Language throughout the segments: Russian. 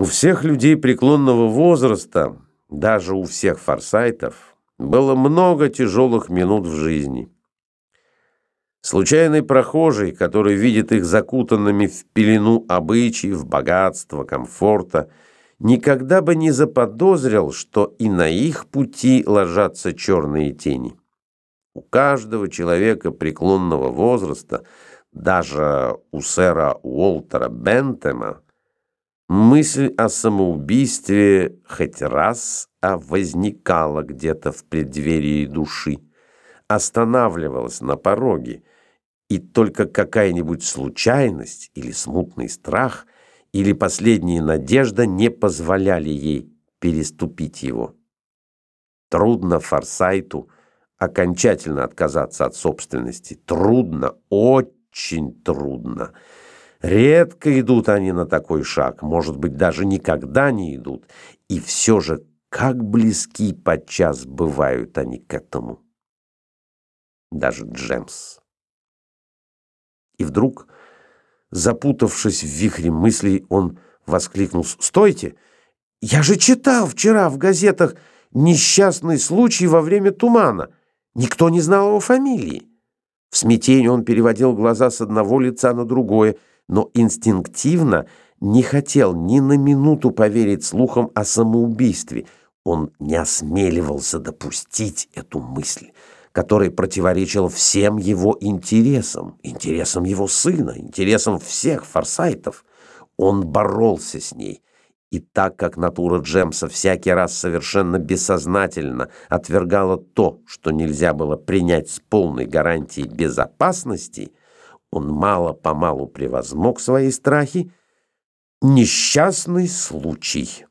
У всех людей преклонного возраста, даже у всех форсайтов, было много тяжелых минут в жизни. Случайный прохожий, который видит их закутанными в пелену обычаев, богатства, комфорта, никогда бы не заподозрил, что и на их пути ложатся черные тени. У каждого человека преклонного возраста, даже у сэра Уолтера Бентема, Мысль о самоубийстве хоть раз, а возникала где-то в преддверии души, останавливалась на пороге, и только какая-нибудь случайность или смутный страх или последняя надежда не позволяли ей переступить его. Трудно Форсайту окончательно отказаться от собственности. Трудно, очень трудно. Редко идут они на такой шаг, может быть, даже никогда не идут. И все же, как близки подчас бывают они к этому. Даже Джемс. И вдруг, запутавшись в вихре мыслей, он воскликнул «Стойте! Я же читал вчера в газетах несчастный случай во время тумана. Никто не знал его фамилии». В смятении он переводил глаза с одного лица на другое – но инстинктивно не хотел ни на минуту поверить слухам о самоубийстве. Он не осмеливался допустить эту мысль, которая противоречила всем его интересам, интересам его сына, интересам всех форсайтов. Он боролся с ней. И так как натура Джемса всякий раз совершенно бессознательно отвергала то, что нельзя было принять с полной гарантией безопасности – он мало-помалу превозмог свои страхи. Несчастный случай.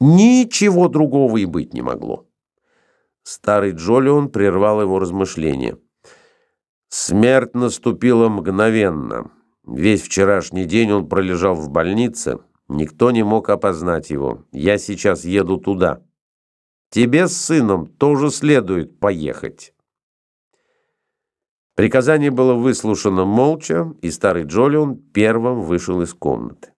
Ничего другого и быть не могло. Старый Джолион прервал его размышления. Смерть наступила мгновенно. Весь вчерашний день он пролежал в больнице. Никто не мог опознать его. Я сейчас еду туда. Тебе с сыном тоже следует поехать. Приказание было выслушано молча, и старый Джолион первым вышел из комнаты.